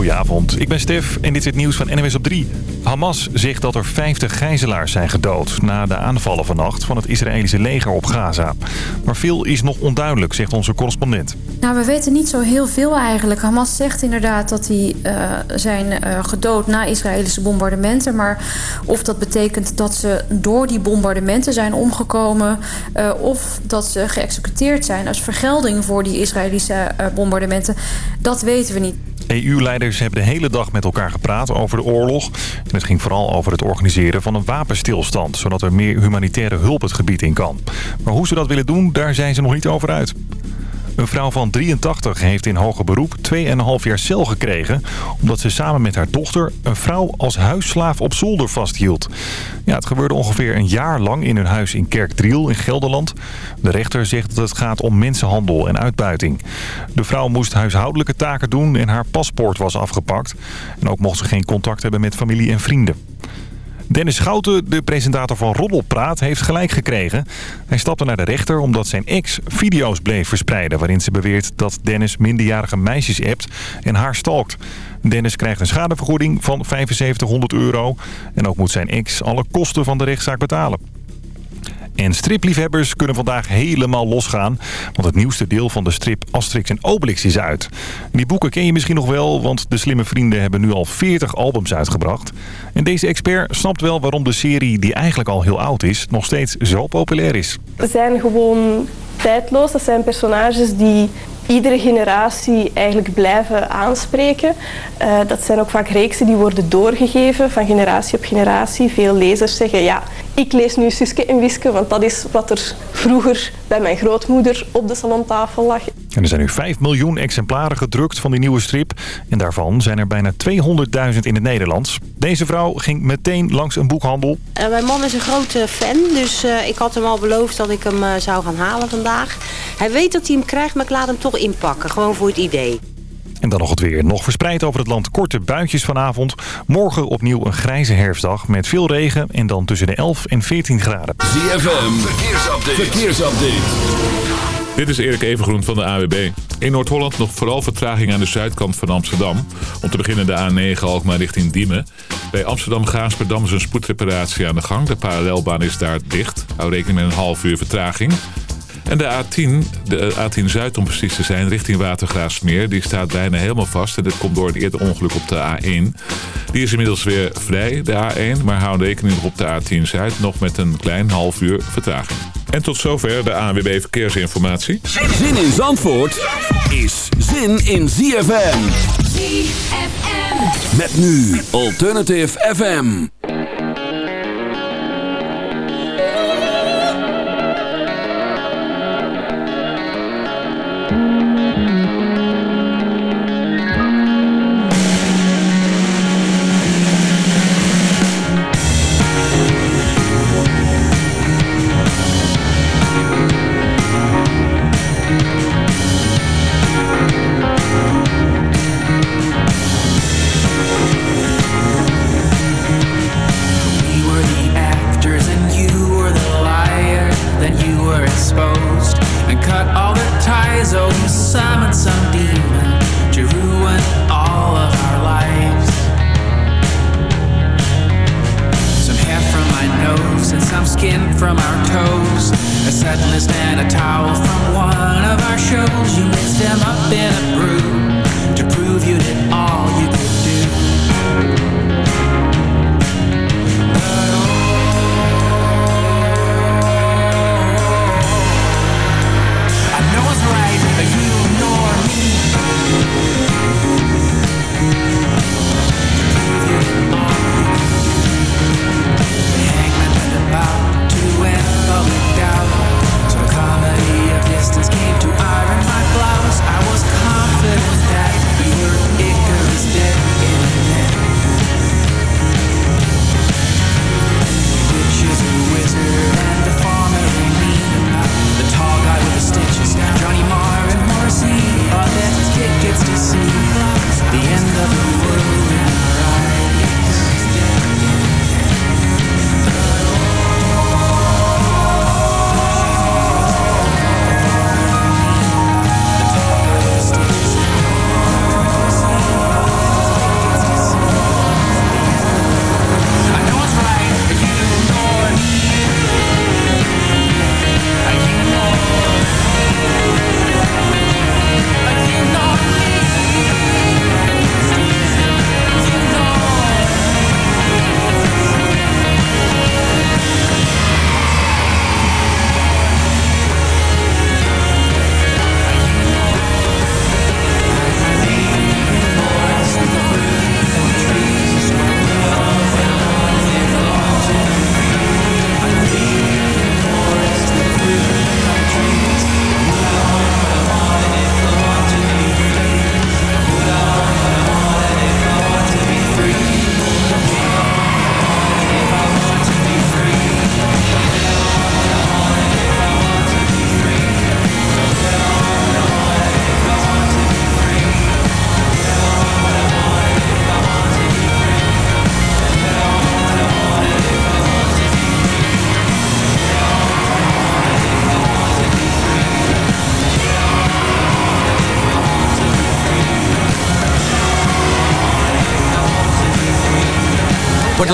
Goedenavond, ik ben Stef en dit is het nieuws van NWS op 3. Hamas zegt dat er 50 gijzelaars zijn gedood na de aanvallen vannacht van het Israëlische leger op Gaza. Maar veel is nog onduidelijk, zegt onze correspondent. Nou, we weten niet zo heel veel eigenlijk. Hamas zegt inderdaad dat die uh, zijn uh, gedood na Israëlische bombardementen. Maar of dat betekent dat ze door die bombardementen zijn omgekomen... Uh, of dat ze geëxecuteerd zijn als vergelding voor die Israëlische bombardementen... dat weten we niet. EU-leiders hebben de hele dag met elkaar gepraat over de oorlog. En het ging vooral over het organiseren van een wapenstilstand... zodat er meer humanitaire hulp het gebied in kan. Maar hoe ze dat willen doen, daar zijn ze nog niet over uit. Een vrouw van 83 heeft in hoger beroep 2,5 jaar cel gekregen... omdat ze samen met haar dochter een vrouw als huisslaaf op zolder vasthield. Ja, het gebeurde ongeveer een jaar lang in hun huis in Kerkdriel in Gelderland. De rechter zegt dat het gaat om mensenhandel en uitbuiting. De vrouw moest huishoudelijke taken doen en haar paspoort was afgepakt. En ook mocht ze geen contact hebben met familie en vrienden. Dennis Schouten, de presentator van Roddelpraat, heeft gelijk gekregen. Hij stapte naar de rechter omdat zijn ex video's bleef verspreiden... waarin ze beweert dat Dennis minderjarige meisjes appt en haar stalkt. Dennis krijgt een schadevergoeding van 7500 euro. En ook moet zijn ex alle kosten van de rechtszaak betalen. En stripliefhebbers kunnen vandaag helemaal losgaan. Want het nieuwste deel van de strip Asterix en Obelix is uit. Die boeken ken je misschien nog wel, want de slimme vrienden hebben nu al 40 albums uitgebracht. En deze expert snapt wel waarom de serie, die eigenlijk al heel oud is, nog steeds zo populair is. Ze zijn gewoon tijdloos. Dat zijn personages die iedere generatie eigenlijk blijven aanspreken. Uh, dat zijn ook vaak reeksen die worden doorgegeven van generatie op generatie. Veel lezers zeggen, ja, ik lees nu Suske en Wiske, want dat is wat er vroeger bij mijn grootmoeder op de salontafel lag. En er zijn nu 5 miljoen exemplaren gedrukt van die nieuwe strip. En daarvan zijn er bijna 200.000 in het Nederlands. Deze vrouw ging meteen langs een boekhandel. Uh, mijn man is een grote fan, dus uh, ik had hem al beloofd dat ik hem uh, zou gaan halen vandaag. Hij weet dat hij hem krijgt, maar ik laat hem toch inpakken. Gewoon voor het idee. En dan nog het weer. Nog verspreid over het land korte buitjes vanavond. Morgen opnieuw een grijze herfstdag met veel regen en dan tussen de 11 en 14 graden. ZFM, verkeersupdate. verkeersupdate. Dit is Erik Evengroen van de AWB. In Noord-Holland nog vooral vertraging aan de zuidkant van Amsterdam. Om te beginnen de A9 Alkmaar richting Diemen. Bij Amsterdam-Gaasperdam is een spoedreparatie aan de gang. De parallelbaan is daar dicht. Hou rekening met een half uur vertraging. En de A10, de A10 Zuid om precies te zijn, richting Watergraafsmeer... die staat bijna helemaal vast en dat komt door het eerder ongeluk op de A1. Die is inmiddels weer vrij, de A1, maar hou rekening op de A10 Zuid... nog met een klein half uur vertraging. En tot zover de ANWB Verkeersinformatie. Zin in Zandvoort is zin in ZFM. ZFM. Met nu Alternative FM. eyes open, Simon Sunday.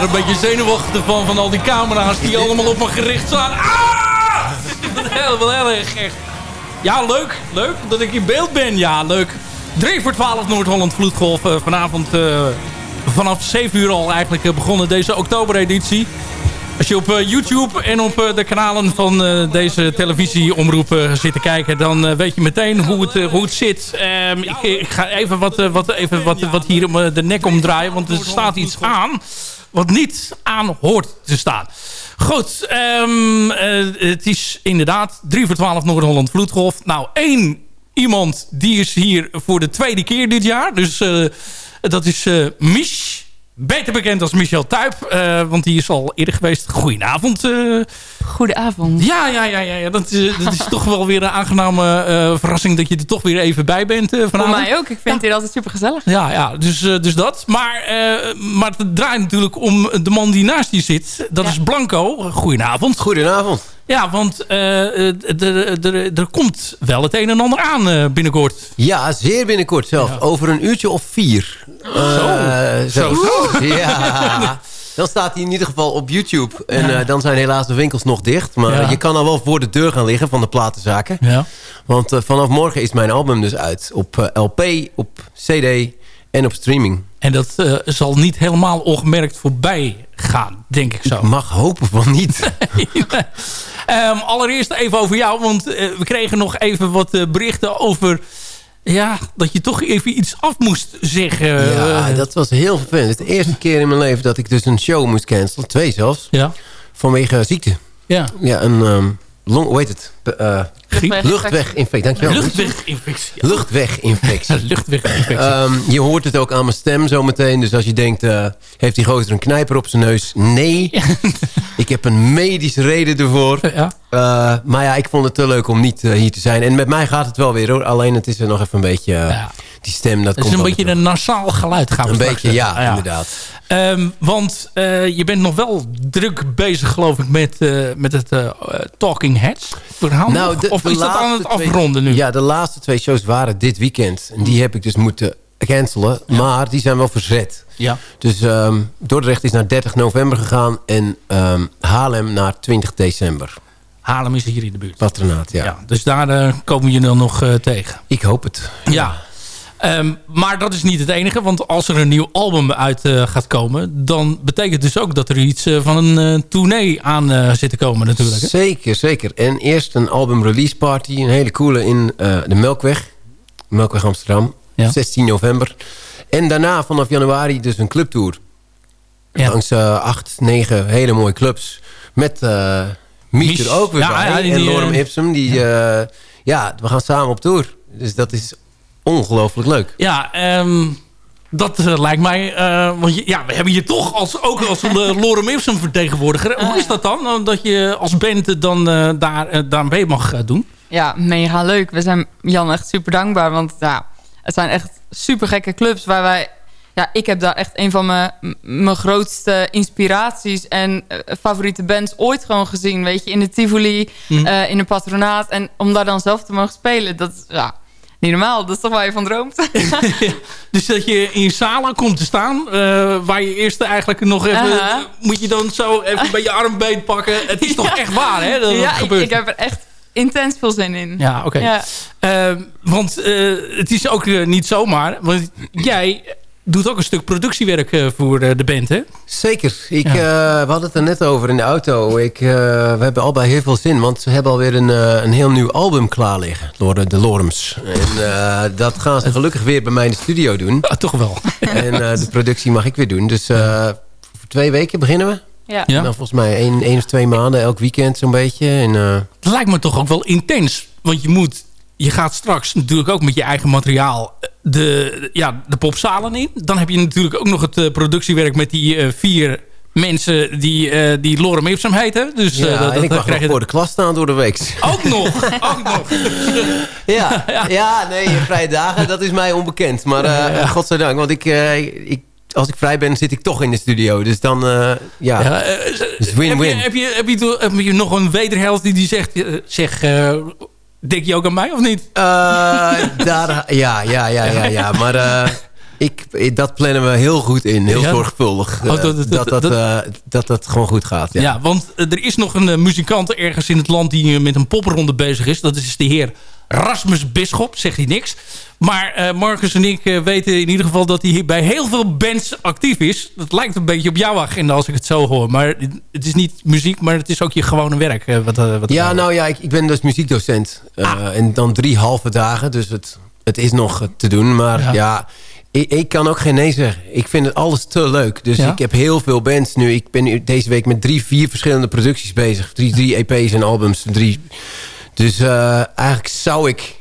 Een beetje zenuwachtig van, van al die camera's die allemaal op me gericht staan. Ah! Heel, heel erg echt. Ja, leuk. Leuk dat ik in beeld ben. Ja, leuk. 3 voor 12 Noord-Holland Vloedgolf. Uh, vanavond uh, vanaf 7 uur al eigenlijk uh, begonnen deze oktobereditie. Als je op YouTube en op de kanalen van deze televisieomroep zit te kijken... dan weet je meteen hoe het, hoe het zit. Um, ik, ik, ga even wat, wat, even wat, wat hier om de nek omdraaien, want er staat iets aan wat niet aan hoort te staan. Goed, um, uh, het is inderdaad 3 voor 12 Noord-Holland Vloedgolf. Nou, één iemand die is hier voor de tweede keer dit jaar. Dus uh, dat is uh, Mich. Beter bekend als Michel Tuip, want die is al eerder geweest. Goedenavond. Uh, Goedenavond. Ja, ja, ja, ja, dat, uh, dat is toch wel weer een aangename verrassing dat je er toch weer even bij bent vanavond. Voor mij ook. Ik vind ja. het hier altijd super gezellig. Ja, ja dus, dus dat. Maar, maar het draait natuurlijk om de man die naast je zit. Dat ja. is Blanco. Goedenavond. Goedenavond. Ja, want uh, er komt wel het een en ander aan uh, binnenkort. Ja, zeer binnenkort zelf. Ja. Over een uurtje of vier. Uh, zo. zo. zo. Ja. Dan staat hij in ieder geval op YouTube. En ja. dan zijn helaas de winkels nog dicht. Maar ja. je kan al wel voor de deur gaan liggen van de platenzaken. Ja. Want vanaf morgen is mijn album dus uit. Op LP, op CD en op streaming. En dat zal niet helemaal ongemerkt voorbij gaan, denk ik zo. Ik mag hopen van niet. um, allereerst even over jou, want we kregen nog even wat berichten over... Ja, dat je toch even iets af moest zeggen. Ja, dat was heel vervelend. Het is de eerste keer in mijn leven dat ik dus een show moest cancelen. Twee zelfs. Ja. Vanwege ziekte. Ja. Ja, een... Um, long, hoe heet het? Uh, Luchtweginfectie, dankjewel. Luchtweginfectie. Luchtweginfectie. Luchtweginfectie. Um, je hoort het ook aan mijn stem zometeen. Dus als je denkt, uh, heeft die gozer een knijper op zijn neus? Nee. ik heb een medische reden ervoor. Ja. Uh, maar ja, ik vond het te leuk om niet uh, hier te zijn. En met mij gaat het wel weer hoor. Alleen het is er nog even een beetje... Ja. Die stem, dat komt is een beetje een nasaal geluid gaan we Een beetje, ja, ah, ja, inderdaad. Um, want je bent nog wel druk bezig geloof ik met, met het Talking Heads verhaal. Nou, de, of de is dat aan het twee, afronden nu? Ja, de laatste twee shows waren dit weekend. En die heb ik dus moeten cancelen. Ja. Maar die zijn wel verzet. Ja. Dus um, Dordrecht is naar 30 november gegaan. En um, Haarlem naar 20 december. Haarlem is hier in de buurt. Patronaat, ja. ja dus daar uh, komen je dan nog uh, tegen. Ik hoop het. Ja. Um, maar dat is niet het enige. Want als er een nieuw album uit uh, gaat komen... dan betekent dus ook dat er iets uh, van een uh, tournee aan zit te komen natuurlijk. Hè? Zeker, zeker. En eerst een album release party. Een hele coole in de Melkweg. Melkweg Amsterdam. Ja. 16 november. En daarna vanaf januari dus een clubtour. Ja. Langs acht, negen hele mooie clubs. Met er ook weer ja, bij. En Lorem Ipsum. Die, ja, we gaan samen op tour. Dus dat is ongelooflijk leuk. Ja, um, dat uh, lijkt mij... Uh, want je, ja, we hebben je toch als, ook als een Lorem Ipsum vertegenwoordiger. Hoe is dat dan? Dat je als band dan uh, daar, daar mee mag doen? Ja, mega leuk. We zijn Jan echt super dankbaar. Want ja, het zijn echt super gekke clubs waar wij... Ja, ik heb daar echt een van mijn, mijn grootste inspiraties en uh, favoriete bands ooit gewoon gezien. Weet je, in de Tivoli, mm. uh, in de patronaat. En om daar dan zelf te mogen spelen, dat ja, niet normaal. Dat is toch waar je van droomt? ja, dus dat je in zalen komt te staan, uh, waar je eerst eigenlijk nog even... Uh -huh. moet je dan zo even bij je armbeet pakken. Het is toch echt waar, hè? Dat ja, gebeurt. Ik, ik heb er echt intens veel zin in. Ja, oké. Okay. Ja. Uh, want het is ook niet zomaar. Want jij doet ook een stuk productiewerk uh, voor uh, de band, hè? Zeker. Ik, ja. uh, we hadden het er net over in de auto. Ik, we hebben allebei heel veel zin, want ze hebben alweer een, een heel nieuw album klaar liggen. Door de, de Lorms. En dat gaan ze gelukkig weer bij mij in de studio doen. Ja, toch wel. en de productie mag ik weer doen. Dus voor twee weken beginnen we. Ja. En dan volgens mij één, één of twee maanden, elk weekend zo'n beetje. En, Het lijkt me toch ook wel intens. Want je moet je gaat straks natuurlijk ook met je eigen materiaal de, ja, de popzalen in. Dan heb je natuurlijk ook nog het uh, productiewerk met die uh, vier mensen die, uh, die Lorem Ipsum heten. Dus, ja, dat, en ik mag nog voor de klas staan door de week. Ook nog, ook nog. ja, ja. nee, vrije dagen, dat is mij onbekend. Maar ja. godzijdank, want ik... ik als ik vrij ben, zit ik toch in de studio. Dus dan, uh, ja, ja uh, dus win-win. Heb, je, heb, je, heb, je, heb je nog een wederhelft die, die zegt... zeg, uh, Denk je ook aan mij of niet? Uh, daar, ja, ja, ja, ja, ja. Maar uh, Ik, dat plannen we heel goed in, heel Ja? zorgvuldig. Oh, eh, dat- dat- dat, dat, dat- eh, dat dat gewoon goed gaat. Ja. Ja, want eh, er is nog een eh, muzikant ergens in het land die eh, met een popronde bezig is. Dat is de heer Rasmus Bisschop, zegt hij niks. Maar eh, Marcus en ik eh, weten in ieder geval dat hij hier bij heel veel bands actief is. Dat lijkt een beetje op jouw agenda als ik het zo hoor. Maar het is niet muziek, maar het is ook je gewone werk. eh, wat, wat Ja, nou ja, ik, ik ben dus muziekdocent. Ah. En dan drie halve dagen, dus het, het is nog te doen. Maar Ja. ja, ik, ik kan ook geen nee zeggen. Ik vind het alles te leuk. Dus Ja? ik heb heel veel bands nu. Ik ben nu deze week met drie, vier verschillende producties bezig. Drie, drie EP's en albums. Drie. Dus eh, eigenlijk zou ik...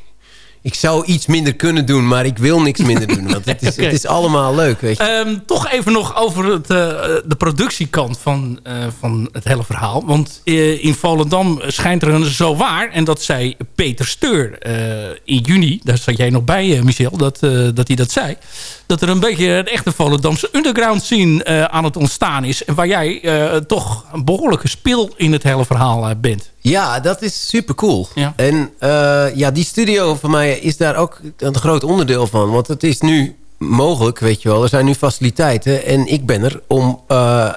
Ik zou iets minder kunnen doen, maar ik wil niks minder doen. Want het is, het is allemaal leuk, weet je. Ehm, toch even nog over het, eh, de productiekant van, eh, van het hele verhaal. Want in Volendam schijnt er een zo waar... en dat zei Peter Steur in juni... daar zat jij nog bij, Michel, dat, dat hij dat zei... dat er een beetje een echte Volendamse underground scene aan het ontstaan is... en waar jij toch een behoorlijke spil in het hele verhaal bent. Ja, dat is super cool. Ja. En eh, ja, die studio van mij is daar ook een groot onderdeel van. Want het is nu mogelijk, weet je wel. Er zijn nu faciliteiten. En ik ben er om, eh,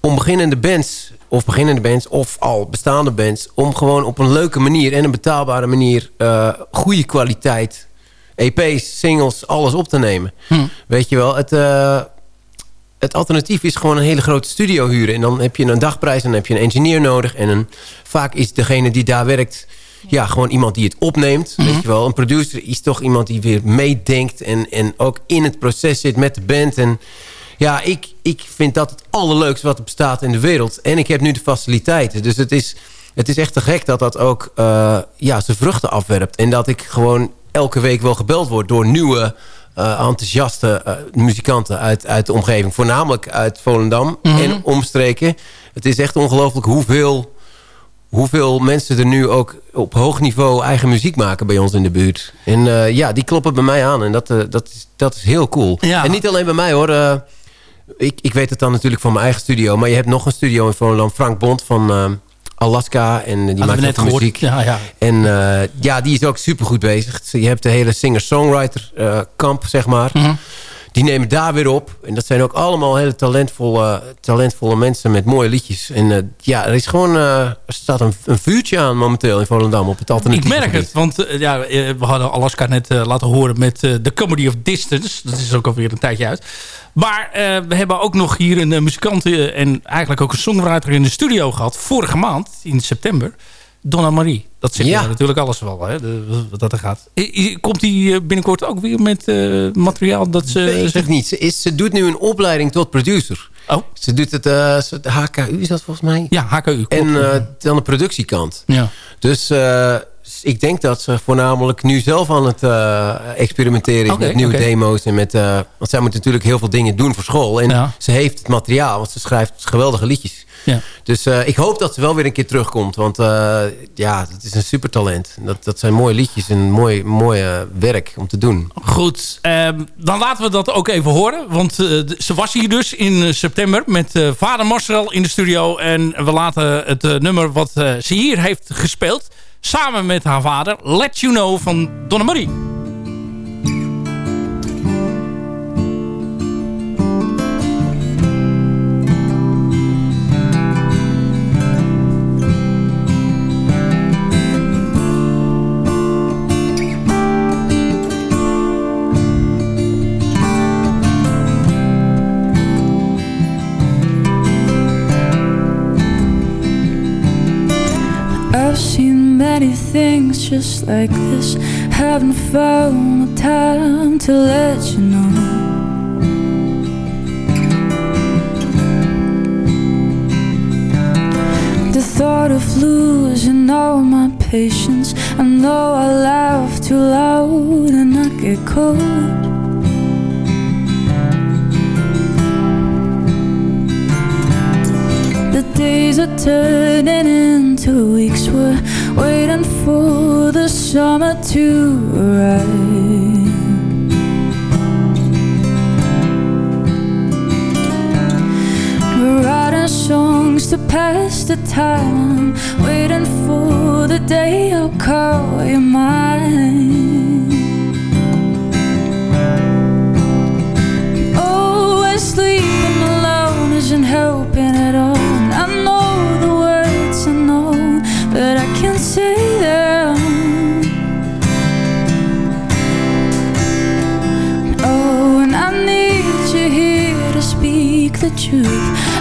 om beginnende bands... of beginnende bands of al bestaande bands... om gewoon op een leuke manier en een betaalbare manier... eh, goede kwaliteit, EP's, singles, alles op te nemen. Weet je wel, het... het alternatief is gewoon een hele grote studio huren. En dan heb je een dagprijs en dan heb je een engineer nodig. En een, vaak is degene die daar werkt... ja, gewoon iemand die het opneemt. Weet je wel, een producer is toch iemand die weer meedenkt... en, en ook in het proces zit met de band. En ja, ik, ik vind dat het allerleukste wat er bestaat in de wereld. En ik heb nu de faciliteiten. Dus het is, het is echt te gek dat dat ook eh, ja, zijn vruchten afwerpt. En dat ik gewoon elke week wel gebeld word door nieuwe eh, enthousiaste eh, muzikanten uit, uit de omgeving. Voornamelijk uit Volendam en omstreken. Het is echt ongelooflijk hoeveel, hoeveel mensen er nu ook op hoog niveau eigen muziek maken bij ons in de buurt. En eh, ja, die kloppen bij mij aan. En dat, dat, is, dat is heel cool. Ja. En niet alleen bij mij hoor. ik, ik weet het dan natuurlijk van mijn eigen studio. Maar je hebt nog een studio in Volendam. Frank Bond van Alaska. En die maakt net muziek. Ja, ja. En eh, ja, die is ook supergoed bezig. Je hebt de hele singer-songwriter eh, kamp, zeg maar. Mhm. Die nemen daar weer op. En dat zijn ook allemaal hele talentvolle, talentvolle mensen met mooie liedjes. En eh, ja, er is gewoon eh, er staat een, een vuurtje aan momenteel in Volendam op het Ik alternatieve merk gebied. het, want eh, ja, we hadden Alaska net laten horen met The Comedy of Distance. Dat is ook alweer een tijdje uit. Maar we hebben ook nog hier een muzikant en eigenlijk ook een songwriter in de studio gehad. Vorige maand, in september. Donna Marie. Dat zegt Ja. natuurlijk alles wel, hè, de- wat dat er gaat. Komt die eh, binnenkort ook weer met eh, materiaal dat ze Weet zegt... ik niet. Ze, is, ze doet nu een opleiding tot producer. Oh, Ze doet het, eh, ze- de HKU is dat volgens mij. ja, HKU. klopt. En eh, dan de productiekant. ja. Dus eh, ik denk dat ze voornamelijk nu zelf aan het eh, experimenteren is met nieuwe demo's. En met, eh, want zij moet natuurlijk heel veel dingen doen voor school. En Ja. ze heeft het materiaal, want ze schrijft geweldige liedjes. Ja. Dus eh, ik hoop dat ze wel weer een keer terugkomt. Want eh, ja, het is een supertalent. Dat, dat zijn mooie liedjes en mooi, mooi werk om te doen. Goed, ehm, dan laten we dat ook even horen. Want eh, ze was hier dus in september met vader Marcel in de studio. En we laten het nummer wat ze hier heeft gespeeld... samen met haar vader, Let You Know van Donna Marie. Just like this. Haven't found the time to let you know. The thought of losing all my patience. I know I laugh too loud and I get cold. The days are turning into weeks. We're waiting for the summer to arrive. We're writing songs to pass the time, waiting for the day I'll call you mine. Always sleeping alone isn't helping at all. Truth,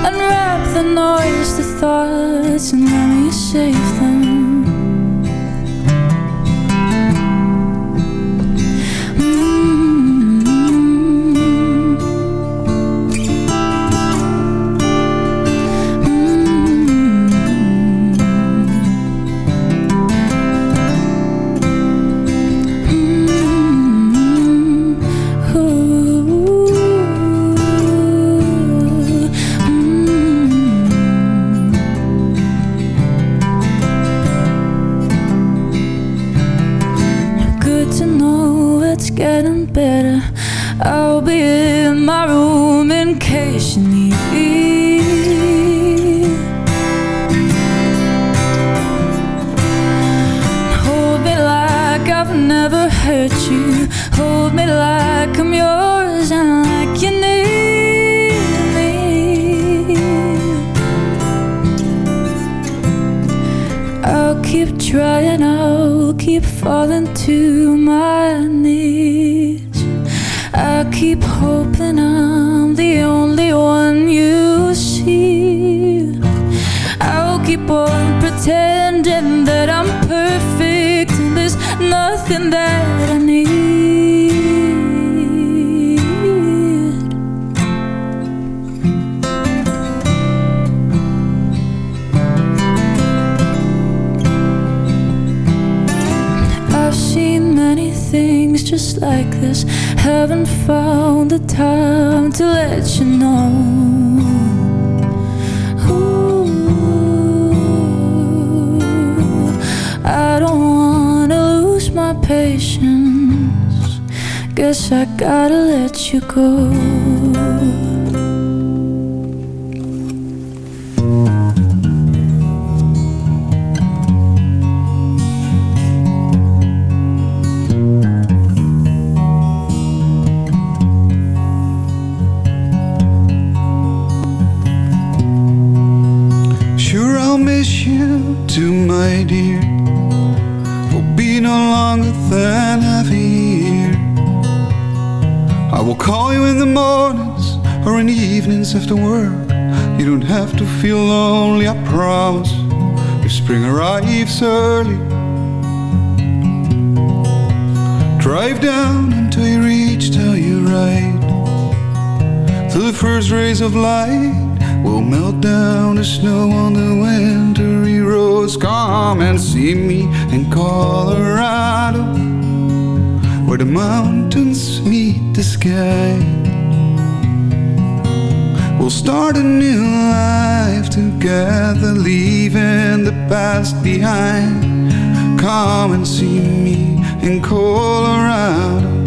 unwrap the noise, the thoughts, and let me save my dear. Will be no longer than half a year. I will call you in the mornings or in the evenings after work. You don't have to feel lonely, I promise. If spring arrives early, drive down until you reach. Till the first rays of light will melt down the snow on the wintry roads. Come and see me in Colorado, where the mountains meet the sky. We'll start a new life together, leaving the past behind. Come and see me in Colorado.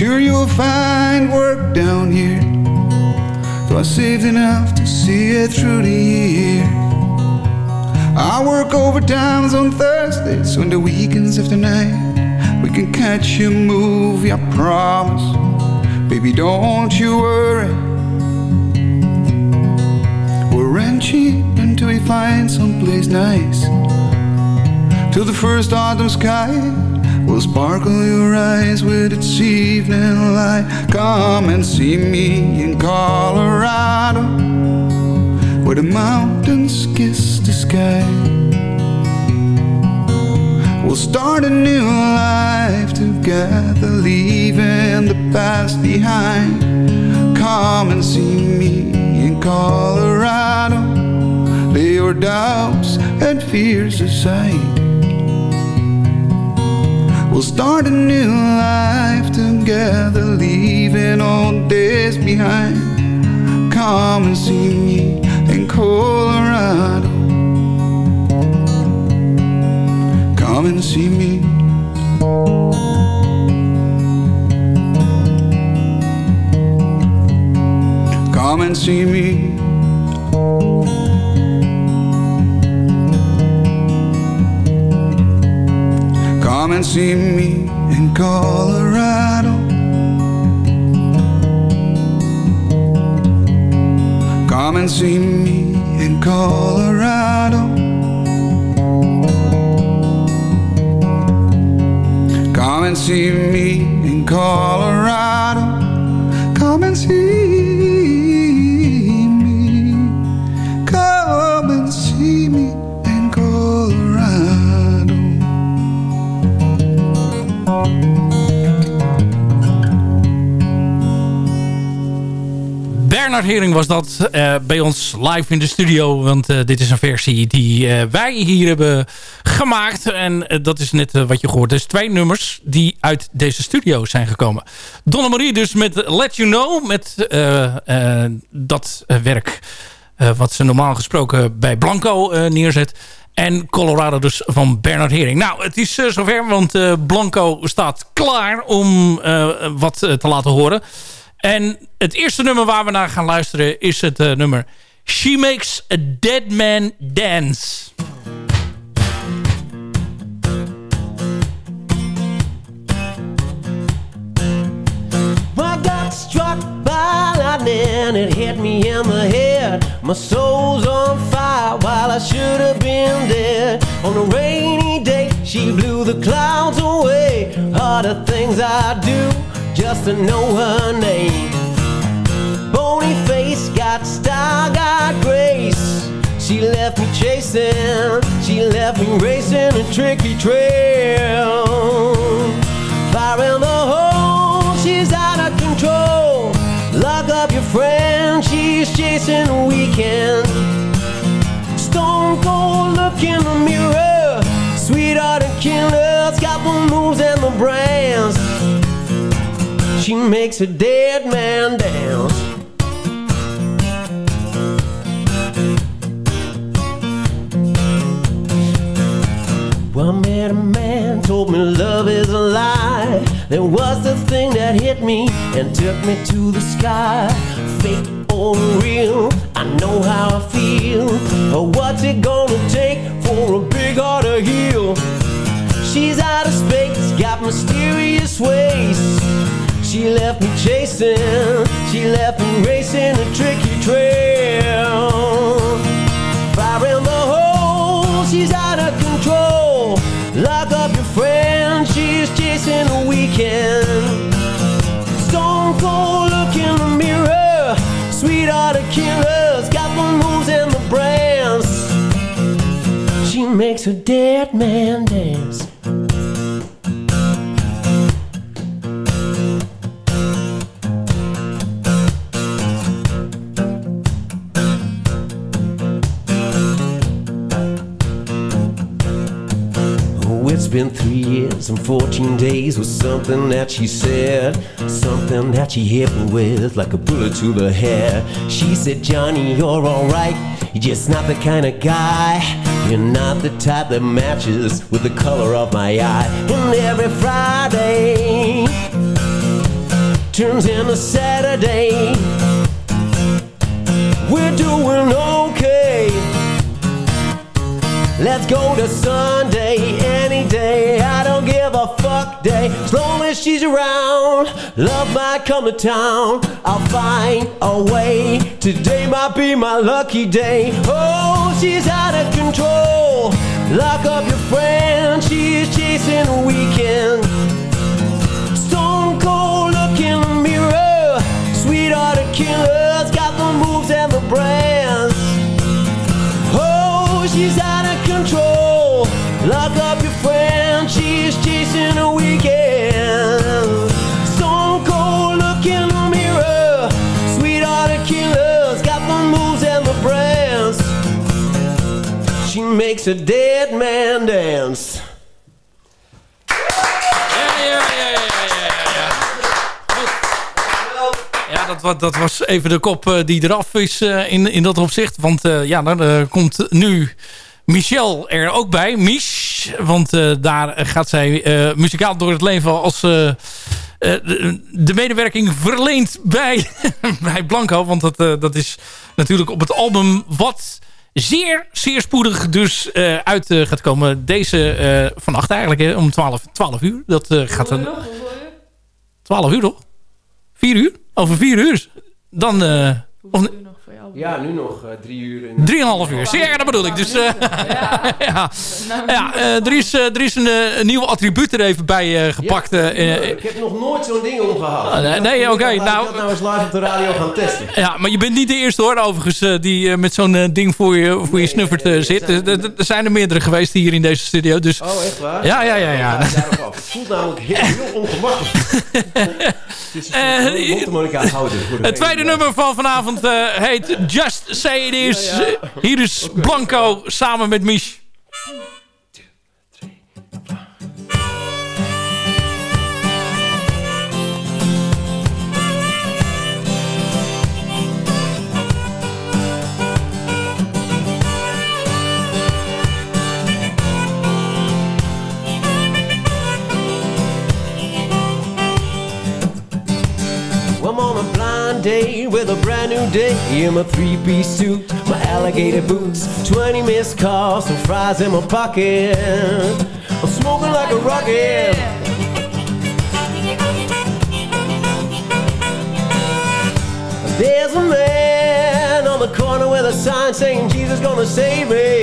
Sure, you'll find work down here. Though I saved enough to see it through the year. I work overtimes on Thursdays when the weekends after night. We can catch a movie, I promise. Baby, don't you worry. Rent cheap until we find someplace nice. Till the first autumn sky will sparkle your eyes with its evening light. Come and see me in Colorado, where the mountains kiss the sky. We'll start a new life together, leaving the past behind. Come and see me in Colorado. Lay your doubts and fears aside. We'll start a new life together, leaving old days behind. Come and see me in Colorado. Come and see me. Come and see me. Come and see me in Colorado. Come and see me in Colorado. Come and see me in Colorado. Come and see Bernard Hering was dat eh, bij ons live in de studio. Want eh, dit is een versie die eh, wij hier hebben gemaakt. En dat is net wat je gehoord. Dus twee nummers die uit deze studio zijn gekomen. Donna Marie dus met Let You Know. Met dat werk wat ze normaal gesproken bij Blanco neerzet. En Colorado dus van Bernard Hering. Nou, het is zover, want Blanco staat klaar om wat te laten horen. En het eerste nummer waar we naar gaan luisteren is het eh, nummer She Makes a Dead Man Dance. I got struck by lightning, it hit me in the head. My soul's on fire while I should have been dead. On a rainy day, she blew the clouds away. The things I do just to know her name. Bony face, got style, got grace. She left me chasing, she left me racing a tricky trail. Fire in the hole, she's out of control. Lock up your friend, she's chasing a weekend. Stone cold, look in the mirror. Sweetheart and killer's got the moves and the brands. She makes a dead man dance. Well, I met a man, told me love is a lie. Then was the thing that hit me and took me to the sky. Fake or real, I know how I feel. What's it gonna take for a big heart to heal? She's out of space, got mysterious ways. She left me chasing, she left me racing a tricky trail. Fire in the hole, she's out of control. Lock up your friend, she's chasing a weekend. Stone cold, look in the mirror. Sweetheart of killers, got the moves and the brands. She makes a dead man dance. Been three years and 14 days with something that she said. Something that she hit me with like a bullet to the head. She said, Johnny, you're alright. You're just not the kind of guy. You're not the type that matches with the color of my eye. And every Friday turns into Saturday. We're doing okay. Let's go to Sunday any day. I don't give a fuck day. As long as she's around, love might come to town. I'll find a way. Today might be my lucky day. Oh, she's out of control. Lock up your friend. She's chasing a weekend. Stone cold, look in the mirror. Sweetheart of killers, got the moves and the brands. Oh, she's out control. Lock up your friend, she's chasing a weekend. Stone cold, look in the mirror. Sweetheart of killers, got the moves and the brands. She makes a dead man dance. Dat, dat was even de kop eh, die eraf is eh, in, in dat opzicht. Want eh, ja, dan eh, komt nu Michel er ook bij. Mich, want eh, daar gaat zij eh, muzikaal door het leven als... eh, de, de medewerking verleend bij, bij Blanco. Want dat, dat is natuurlijk op het album wat zeer, zeer spoedig dus uit gaat komen. Deze vannacht eigenlijk, hè, om 12, 12 uur. Dat gaat een... 12 uur toch? 4 uur? Over 4 uur. Dan... of, voor jou? Ja, nu nog eh, drie uur. In... Drieënhalf uur. Ja, dat bedoel ik. Dus, eh, ja. ja, eh, er is, eh, er is een, een nieuw attribuut er even bij eh, gepakt. ik heb nog nooit zo'n ding omgehaald. Ah, nee, nee, oké, ik nou- dat nou eens live op de radio gaan testen. Ja, maar je bent niet de eerste hoor, overigens, die eh, met zo'n ding voor je, voor je snuffert zit. Er- Er er zijn er meerdere geweest hier in deze studio. Dus, Oh, echt waar? Ja, ja, ja. ja. Het voelt namelijk heel, heel ongemakkelijk. Het is een houden. Het tweede nummer van vanavond eh, heet Just Say It Is. Hier is Blanco samen met Mich. Date with a brand new day in my three-piece suit, my alligator boots, 20 missed calls, some fries in my pocket. I'm smoking like a rocket. There's a man on the corner with a sign saying Jesus gonna save me.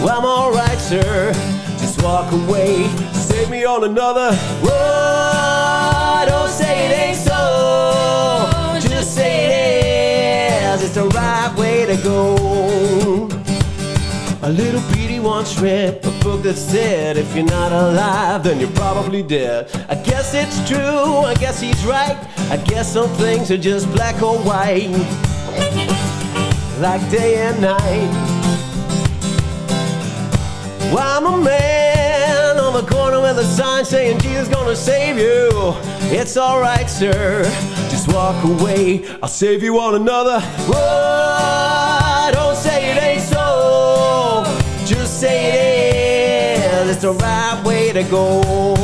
Well, I'm alright, sir. Just walk away. Save me on another. Whoa, don't say it ain't so. Is. It's the right way to go. A little Petey once read a book that said, If you're not alive, then you're probably dead. I guess it's true, I guess he's right. I guess some things are just black or white, like day and night. Well, I'm a man on the corner with a sign saying Jesus gonna save you. It's alright, sir. Walk away. I'll save you on another. Whoa, don't oh, say it ain't so. Just say it is. It's the right way to go.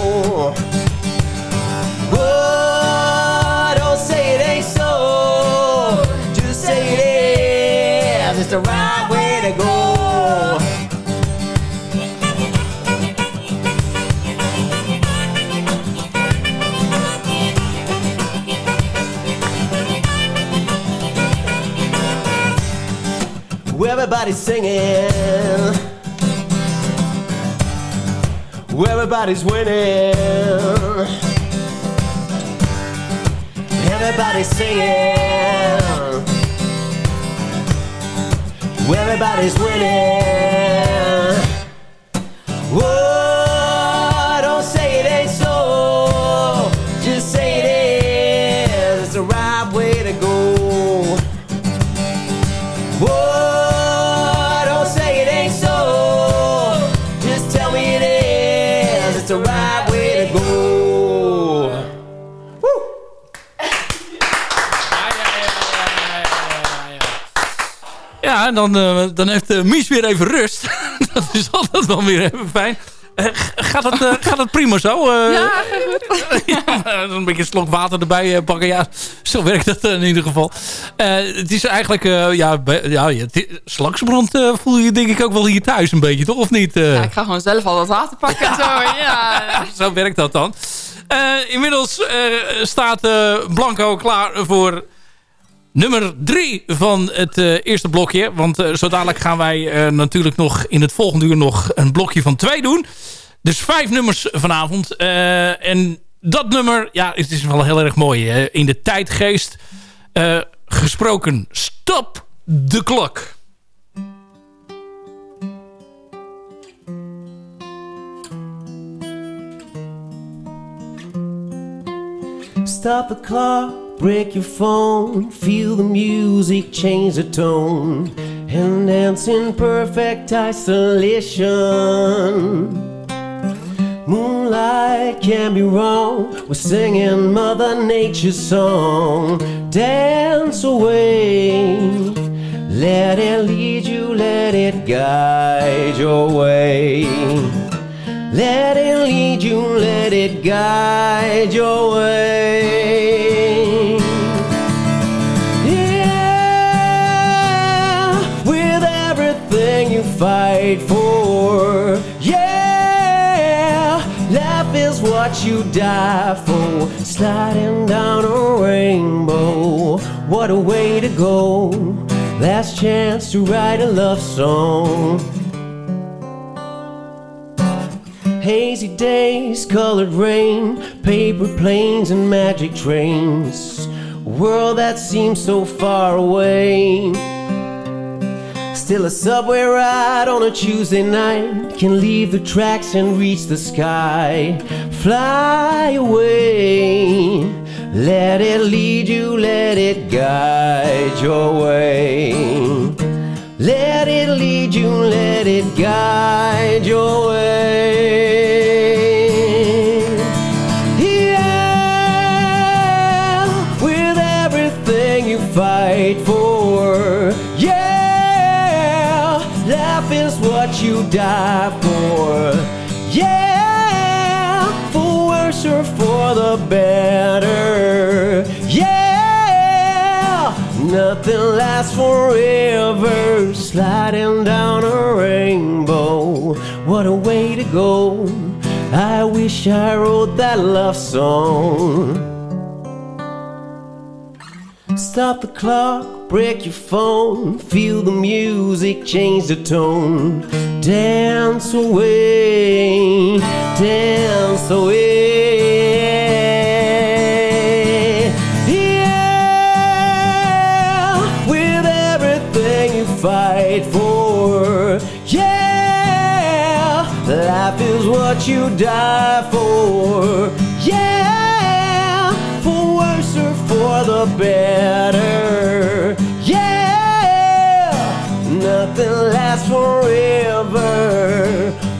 Singing. Everybody's winning. Everybody's singing. Everybody's winning. Whoa, dan, eh, dan heeft eh, Mies weer even rust. dat is altijd wel weer even fijn. G- gaat, het, gaat het prima zo? Ja, goed. ja, een beetje een slok water erbij pakken. Ja, zo werkt dat in ieder geval. Het is eigenlijk... ja, ja, slagsbrand voel je denk ik ook wel hier thuis een beetje, toch? Of niet? Ja, ik ga gewoon zelf al dat water pakken en zo. Ja. Zo werkt dat dan. Inmiddels staat Blanco klaar voor nummer drie van het eh, eerste blokje. Want eh, zo dadelijk gaan wij eh, natuurlijk nog in het volgende uur nog een blokje van twee doen. Dus vijf nummers vanavond. En dat nummer, ja, het is wel heel erg mooi. hè. In de tijdgeest gesproken. Stop de klok. Stop the clock, break your phone, feel the music, change the tone, and dance in perfect isolation. Moonlight can be wrong, we're singing Mother Nature's song. Dance away, let it lead you, let it guide your way. Let it lead you, let it guide your way. Fight for. Yeah, life is what you die for. Sliding down a rainbow, what a way to go. last chance to write a love song. Hazy days, colored rain, paper planes, and magic trains. World that seems so far away. Still, a subway ride on a Tuesday night can leave the tracks and reach the sky. Fly away, let it lead you, let it guide your way. Let it lead you, let it guide your way. Die for. Yeah, for worse or for the better. Yeah, nothing lasts forever. Sliding down a rainbow. What a way to go. I wish I wrote that love song. Stop the clock, break your phone, feel the music, change the tone. Dance away, dance away. Yeah, with everything you fight for. Yeah, life is what you die for. Yeah, for worse or for the better. Nothing lasts forever.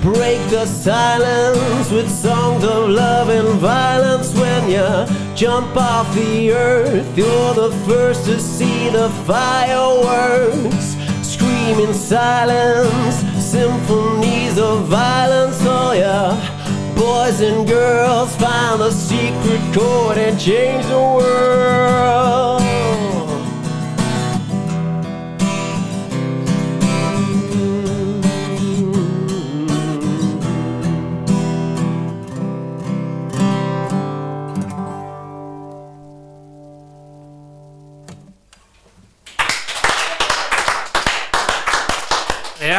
Break the silence with songs of love and violence when you jump off the earth. You're the first to see the fireworks. Scream in silence, symphonies of violence. Oh, yeah. Boys and girls find the secret chord and change the world.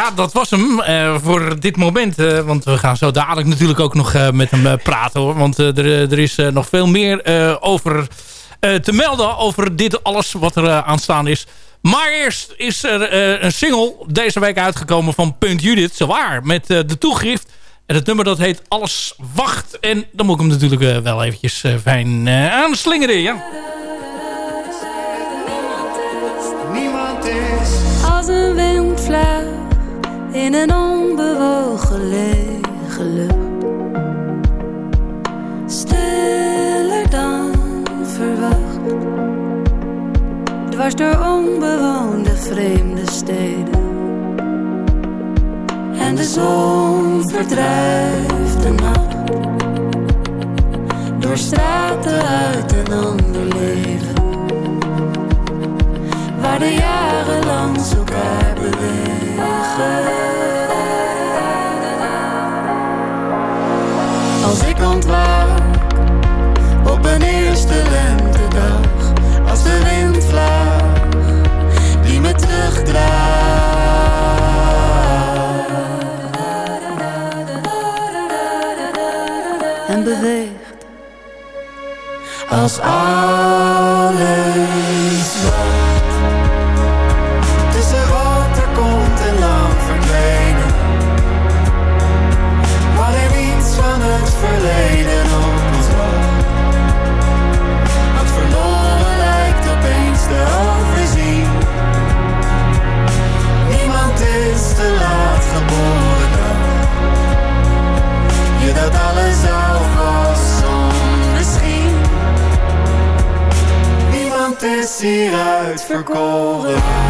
Ja, dat was hem eh, voor dit moment. eh, want we gaan zo dadelijk natuurlijk ook nog eh, met hem praten. hoor. Want er, er is nog veel meer over te melden. Over dit alles wat er aanstaan is. Maar eerst is er een single deze week uitgekomen van Punt Judith. Zowaar, met de toegift. En het nummer dat heet Alles Wacht. En dan moet ik hem natuurlijk wel eventjes fijn aanslingeren. Ja. Niemand is Als een windvlaag in een onbewogen lege lucht. Stiller dan verwacht. Dwars door onbewoonde vreemde steden. En de zon verdrijft de nacht. Door straten uit een ander leven waar de jaren langs elkaar bewegen. Als ik ontwaak op een eerste lentedag, als de windvlaag die me terugdraagt en beweegt. Als alles uitverkoren.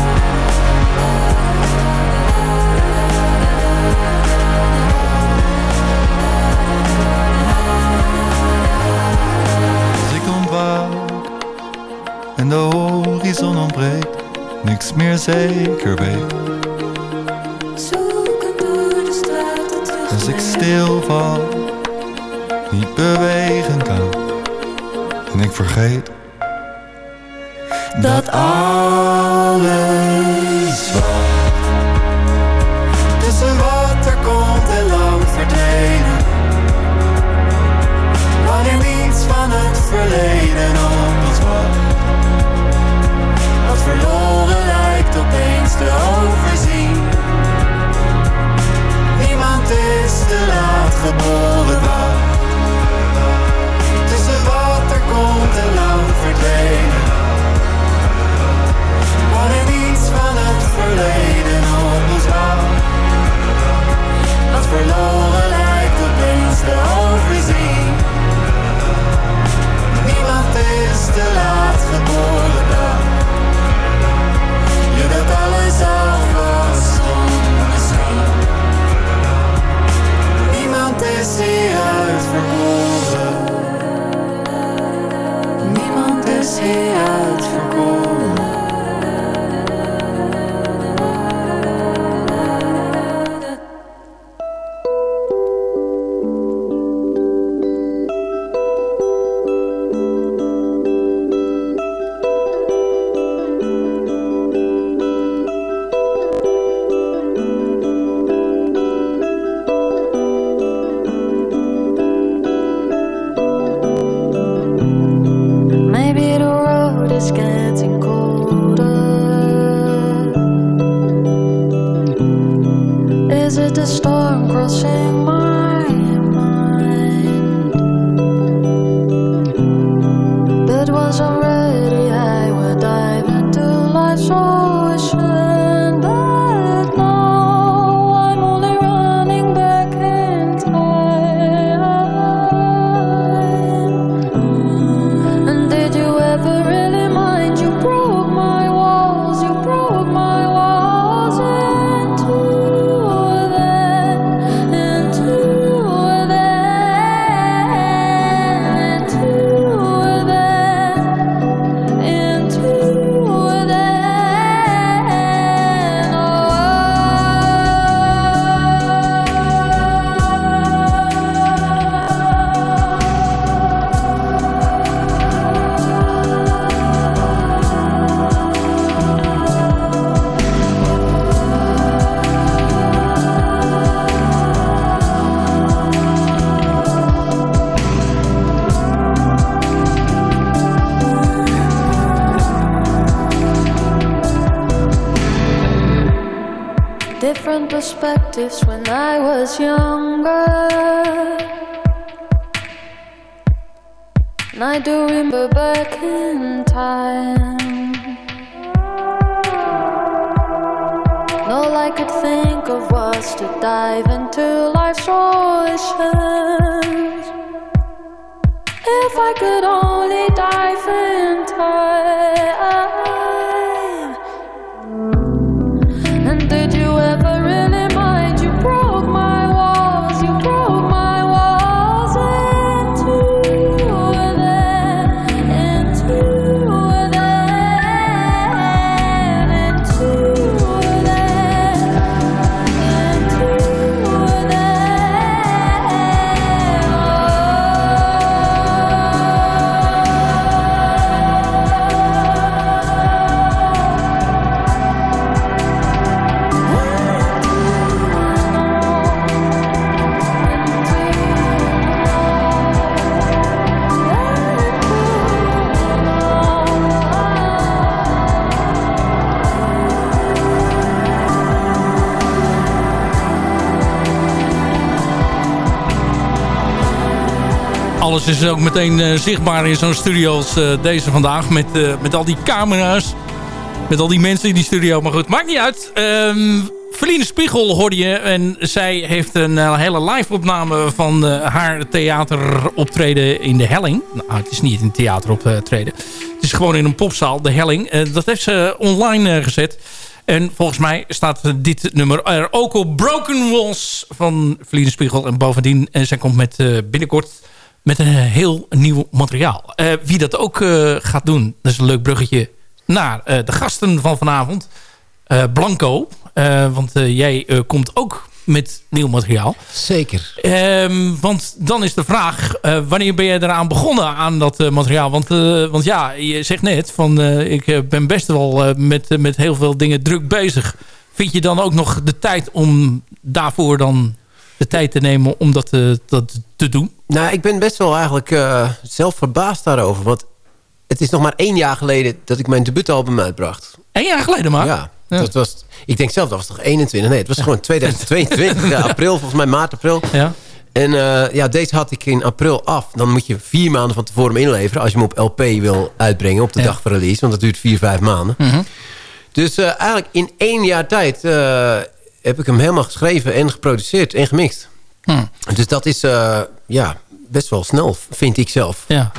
Perspectives when I was younger. And I do remember back in time. All I could think of was to dive into life's oceans. If I could only dive in time. Alles is ook meteen eh, zichtbaar in zo'n studio als eh, deze vandaag. Met, eh, met al die camera's. Met al die mensen in die studio. Maar goed, maakt niet uit. Feline Spiegel hoorde je. En zij heeft een hele live opname van haar theateroptreden in de Helling. Nou, het is niet een theateroptreden. Het is gewoon in een popzaal, de Helling. Dat heeft ze online gezet. En volgens mij staat dit nummer er ook op Broken Walls van Feline Spiegel. En bovendien, eh, zij komt met binnenkort met een heel nieuw materiaal. Eh, wie dat ook eh, gaat doen, dat is een leuk bruggetje naar eh, de gasten van vanavond. Blanco, want jij komt ook met nieuw materiaal. Zeker. Ehm, want dan is de vraag, wanneer ben je eraan begonnen aan dat materiaal? Want, want ja, je zegt net van ik ben best wel met, met heel veel dingen druk bezig. Vind je dan ook nog de tijd om daarvoor dan de tijd te nemen om dat, dat te doen? Nou, ik ben best wel eigenlijk eh, zelf verbaasd daarover. Want het is nog maar één jaar geleden dat ik mijn debuutalbum uitbracht. Eén jaar geleden maar? Ja. Dat was, ik denk zelf, dat was toch 21? Nee, het was gewoon 2022. ja, april, volgens mij maart, april. Ja. En eh, ja, deze had ik in april af. Dan moet je vier maanden van tevoren inleveren... als je hem op LP wil uitbrengen op de dag van release. Want dat duurt vier, vijf maanden. Mhm. Dus eh, eigenlijk in één jaar tijd eh, heb ik hem helemaal geschreven... en geproduceerd en gemixt. Hm. Dus dat is eh, ja, best wel snel, vind ik zelf. Ja.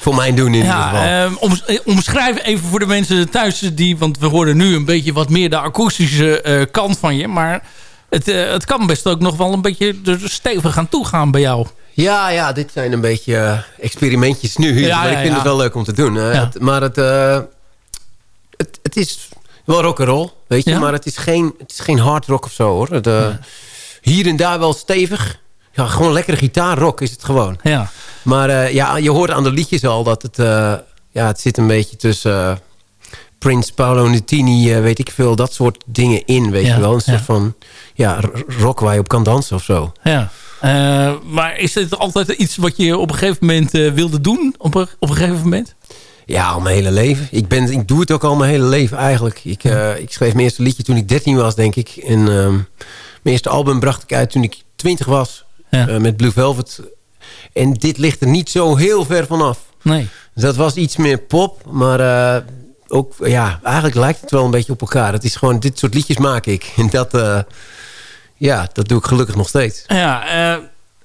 Voor mijn doen in ieder geval. Ja, ehm, om, eh, omschrijf even voor de mensen thuis die... want we horen nu een beetje wat meer de akoestische eh, kant van je... maar het, eh, het kan best ook nog wel een beetje er stevig aan toe gaan bij jou. Ja, ja, dit zijn een beetje experimentjes nu. Ja, maar ja, ik vind ja. het wel leuk om te doen. Het- maar het, het, het is wel rock'n'roll, weet je. Maar het is geen, het is geen hard rock of zo, hoor. Het, Hier en daar wel stevig. Ja, gewoon lekkere gitaarrock is het gewoon. Ja. Maar eh, ja, je hoort aan de liedjes al dat het... eh, ja, het zit een beetje tussen... eh, Prince, Paolo Nutini, weet ik veel, dat soort dingen in, weet Ja, je wel. Een soort ja. van ja, rock waar je op kan dansen of zo. Ja. Maar is dit altijd iets wat je op een gegeven moment wilde doen? Op een, op een gegeven moment? Ja, al mijn hele leven. Ik, ben, ik doe het ook al mijn hele leven eigenlijk. Ik, ik schreef mijn eerste liedje toen ik 13 was, denk ik. En ehm, mijn eerste album bracht ik uit toen ik 20 was. Ja. eh, met Blue Velvet. En dit ligt er niet zo heel ver vanaf. Nee. Dus dat was iets meer pop. Maar eh, ook, ja, eigenlijk lijkt het wel een beetje op elkaar. Het is gewoon, dit soort liedjes maak ik. En dat, eh, ja, dat doe ik gelukkig nog steeds. Ja, eh,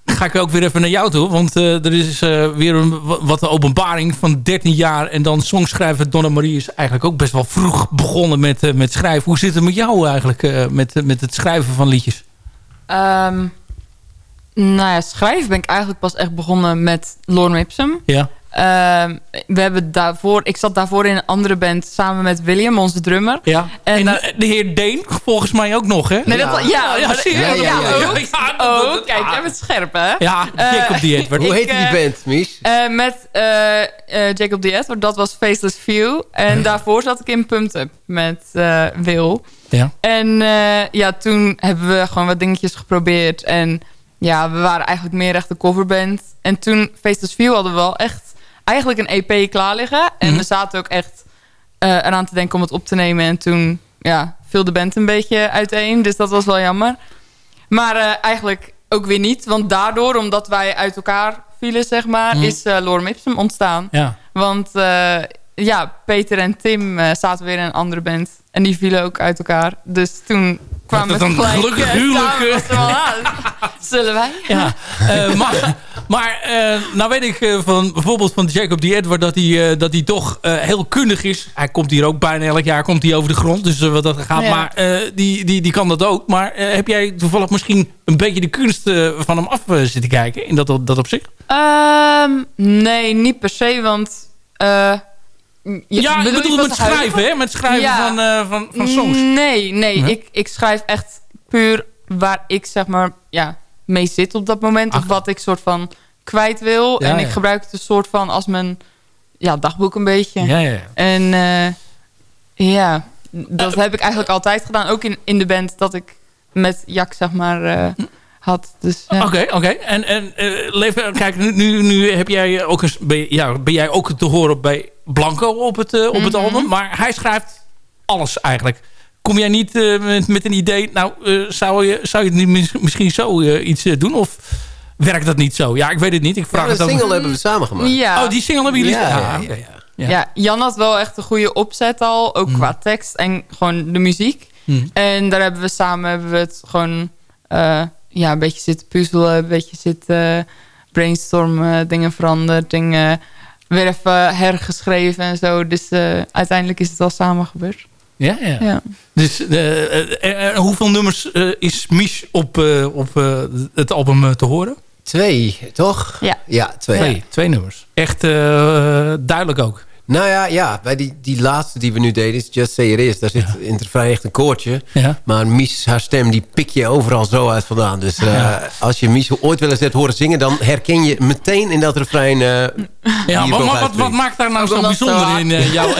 ga ik ook weer even naar jou toe. Want eh, er is eh, weer een, wa- wat een openbaring van 13 jaar. En dan songschrijver Donna Marie is eigenlijk ook best wel vroeg begonnen met, eh, met schrijven. Hoe zit het met jou eigenlijk eh, met, met het schrijven van liedjes? Ehm, nou ja, schrijven ben ik eigenlijk pas echt begonnen met Lorem Ipsum. Ja. Ehm, we hebben daarvoor, ik zat daarvoor in een andere band samen met William, onze drummer. Ja. En, En, daar- eh, de heer Deen volgens mij ook nog, hè? Nee, dat, ja, ja, ja, maar- zie je? ja, Dat- ja, ja, ook. ja, dat- Oh, dat- kijk, jij bent scherp, hè? Ja, Eh, Jacob die Edward. Hoe heette die eh, band, Mies? Eh, met Jacob the Edward, dat was Faceless View. En daarvoor zat ik in Pumped Up met eh, Wil. Ja. En eh, ja, toen hebben we gewoon wat dingetjes geprobeerd. En ja, we waren eigenlijk meer echt een coverband. En toen, Faceless View, hadden we wel echt eigenlijk een EP klaar liggen. En Mhm. we zaten ook echt eh, eraan te denken om het op te nemen. En toen ja, viel de band een beetje uiteen. Dus dat was wel jammer. Maar eh, eigenlijk ook weer niet. Want daardoor, omdat wij uit elkaar vielen, zeg maar... Mhm. is eh Lorem Ipsum ontstaan. Ja. Want ja, Peter en Tim eh, zaten weer in een andere band. En die vielen ook uit elkaar. Dus toen kwamen het we gelijk... gelukkig eh, huwelijk. Zullen wij? Ja, eh, maar, maar nou weet ik van bijvoorbeeld van Jacob die Edward dat hij, dat hij toch heel kundig is. Hij komt hier ook bijna elk jaar komt hij over de grond, dus wat dat gaat. Ja. Maar die, die, die kan dat ook. Maar heb jij toevallig misschien een beetje de kunst van hem af zitten kijken in dat, dat opzicht? Ehm, nee, niet per se, want... eh, je- Ja, ik bedoel je bedoel met schrijven, hè? Met schrijven Ja. van, eh, van, van songs. Nee, nee. Ik, ik schrijf echt puur waar ik zeg maar ja, mee zit op dat moment. Of wat ik soort van kwijt wil. Ja, en ja. ik gebruik het een soort van als mijn ja, dagboek een beetje. Ja. En eh, ja, dat heb ik eigenlijk altijd gedaan. Ook in, in de band dat ik met Jak zeg maar eh, had. Dus, ja. Oké, oké. En, en eh, leven, kijk, nu, nu, nu heb jij ook eens, ben, ja, ben jij ook te horen bij Blanco op het, eh, op het Mhm. album. Maar hij schrijft alles eigenlijk. Kom jij niet eh, met, met een idee, nou, eh, zou, je, zou je het niet mis- misschien zo iets doen? Of werkt dat niet zo? Ja, ik weet het niet. Ik vraag Ja, het de ook. single hebben we samen gemaakt. Ja. Oh, die single hebben jullie... Ja, Ja, ja, oké. ja, ja. Ja. Ja, Jan had wel echt een goede opzet al. Ook qua tekst en gewoon de muziek. Hmm. En daar hebben we samen hebben we het gewoon ja, een beetje zitten puzzelen. Een beetje zitten brainstormen. Dingen veranderd. Dingen weer even hergeschreven en zo. Dus eh, uiteindelijk is het wel samen gebeurd. Ja, ja. Ja. Dus eh, eh, hoeveel nummers is Mies op, eh, op eh, het album te horen? Twee, toch? Ja. Ja, twee. Twee, twee nummers. Echt eh, duidelijk ook. Nou ja, ja bij die, die laatste die we nu deden, is Just Say It Is. Daar zit in het refrein echt een koortje. Ja. Maar Mies, haar stem, die pik je overal zo uit vandaan. Dus eh, Ja. als je Mies ooit wel eens hebt horen zingen... dan herken je meteen in dat refrein... eh, Ja, maar, wat, wat maakt daar nou zo bijzonder in eh, jouw...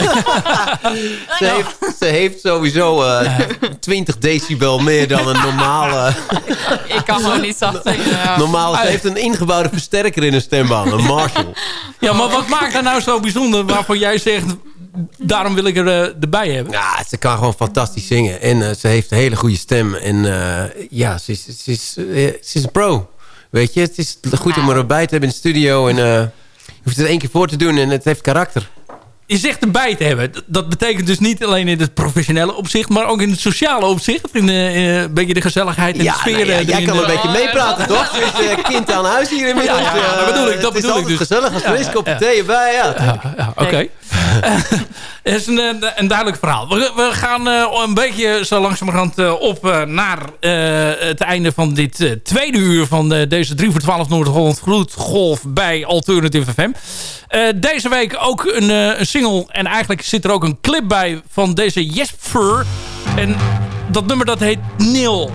Ze heeft, ze heeft sowieso eh 20 decibel meer dan een normale... Ik kan gewoon niet zacht zingen. ja. normale ze heeft een ingebouwde versterker in een stembaan. Een Marshall. Ja, maar wat maakt daar nou zo bijzonder waarvan jij zegt... daarom wil ik er eh, erbij hebben? Ja, ze kan gewoon fantastisch zingen. En eh, ze heeft een hele goede stem. En eh, ja, ze is, ze, is, ze is een pro. Weet je, het is goed om erbij te hebben in de studio. En eh, hoeft het één keer voor te doen en het heeft karakter. Je zegt erbij te hebben. Dat betekent dus niet alleen in het professionele opzicht... maar ook in het sociale opzicht. In eh, een beetje de gezelligheid en Ja, de sfeer. nou ja, eh, jij kan een beetje meepraten, toch? Is eh, kind aan huis hier inmiddels. Ja, ja, dat bedoel ik, dat het bedoel ik is altijd dus. gezellig als Ja, is een kopje thee erbij. Ja, Ja, oké. Het is een, een duidelijk verhaal. We, we gaan een beetje zo langzamerhand op naar het einde van dit tweede uur van deze 3 voor 12 Noord-Holland Gloedgolf bij Alternative FM. Deze week ook een, een en eigenlijk zit er ook een clip bij van deze Jesper. En dat nummer dat heet Nil.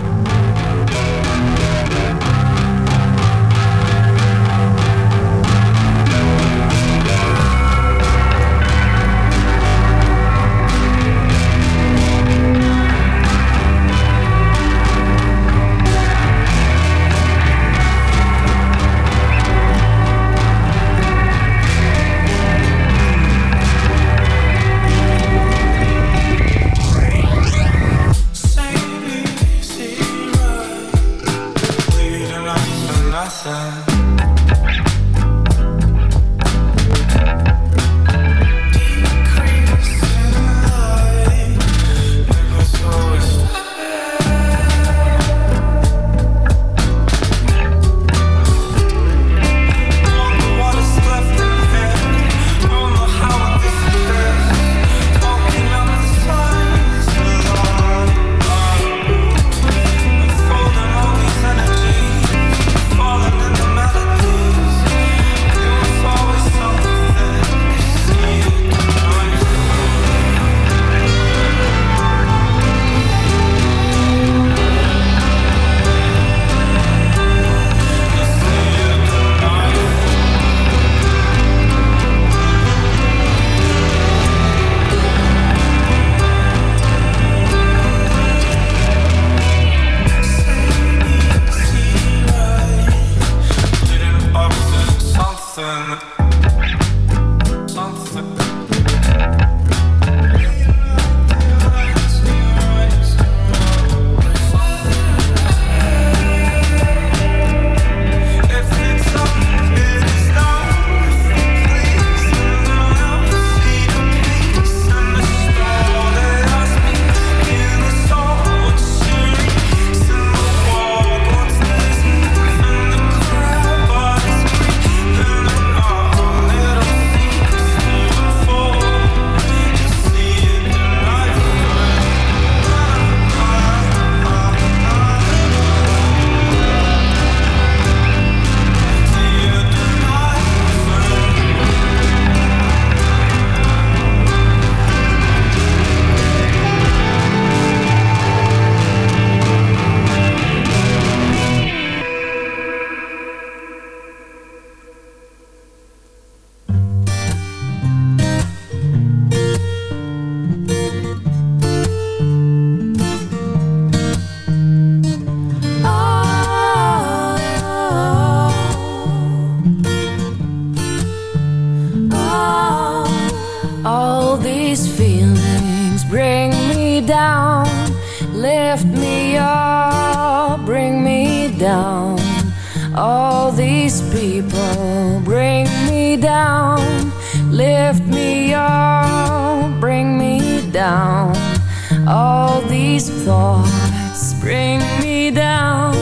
Bring me down,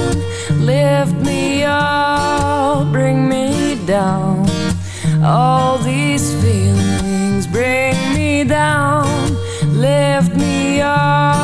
lift me up, bring me down. All these feelings bring me down, lift me up,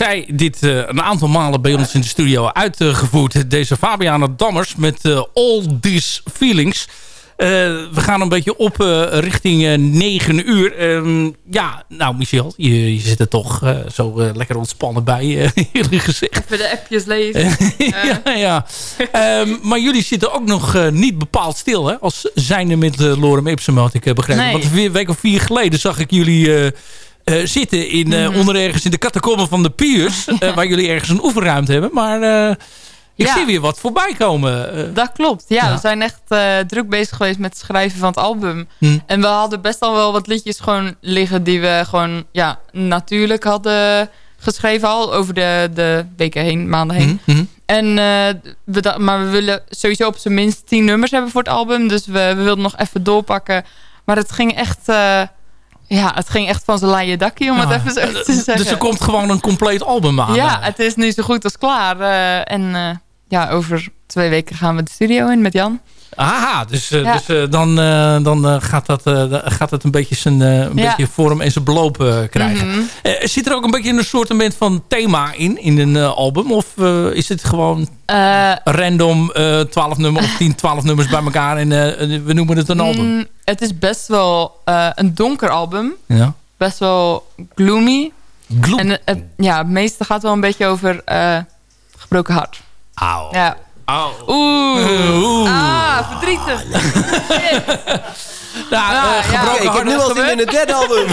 Zij dit eh, een aantal malen bij ons in de studio uitgevoerd. Deze Fabiana Dammers met eh, All These Feelings. Eh, we gaan een beetje op richting 9 uur. Ehm, ja, nou Michel, je, je zit er toch zo lekker ontspannen bij, eerlijk gezegd. Even de appjes lezen. ja, ja. Ehm, maar jullie zitten ook nog niet bepaald stil, hè? Als zijnde met Lorem Ipsum, had ik begrepen. Nee. Want een week of vier geleden zag ik jullie eh, zitten in, Mhm. onder ergens in de catacomben van de Piers. eh, waar jullie ergens een oefenruimte hebben. Maar ik Ja. zie weer wat voorbij komen. Dat klopt. Ja, Ja. we zijn echt druk bezig geweest met het schrijven van het album. Hm. En we hadden best al wel wat liedjes gewoon liggen die we gewoon ja, natuurlijk hadden geschreven al over de, de weken heen, maanden heen. Mhm, mhm. En, eh, we maar we willen sowieso op zijn minst tien nummers hebben voor het album. Dus we, we wilden nog even doorpakken. Maar het ging echt, ja, het ging echt van zijn laaie dakje, om Ja. het even zo te zeggen. Dus er komt gewoon een compleet album aan. Ja, het is nu zo goed als klaar. Eh, en eh, ja, over twee weken gaan we de studio in met Jan. Aha, dus, eh, Ja. dus eh, dan, eh, dan gaat, dat, gaat het een beetje zijn een Ja. beetje vorm en zijn beloop krijgen. Eh, zit er ook een beetje een soort van thema in, in een album? Of is het gewoon random eh 12 nummers of 10, 12 nummers bij elkaar en we noemen het een album? mm, het is best wel een donker album. Ja. Best wel gloomy. Gloom. En het, ja, het meeste gaat wel een beetje over gebroken hart. Auw. Ja. Oeh. Oeh. Ah, verdrietig. Nou, eh, gebroken ik heb nu al zin in het derde album.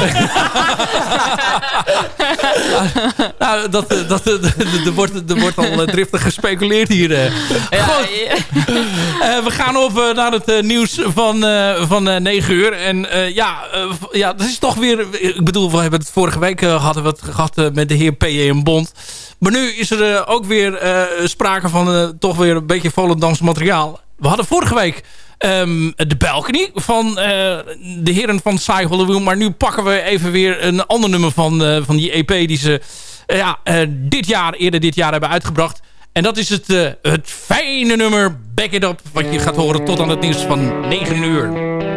nou, dat, eh, dat, eh, er, wordt, er wordt al driftig gespeculeerd hier. eh. Ja, Goed. Eh, we gaan op eh, naar het nieuws van, eh van eh 9 uur. En eh, ja, ja, dat is toch weer... Ik bedoel, we hebben het vorige week hadden we het gehad eh, met de heer P.J. Bond. Maar nu is er ook weer eh, sprake van eh, toch weer een beetje Volendams materiaal. We hadden vorige week ehm, de balcony van eh, de heren van Saai Hollywood. Maar nu pakken we even weer een ander nummer van, eh, van die EP die ze eh, ja, dit jaar, eerder dit jaar hebben uitgebracht. En dat is het, het fijne nummer Back It Up. Wat je gaat horen tot aan het nieuws van 9 uur.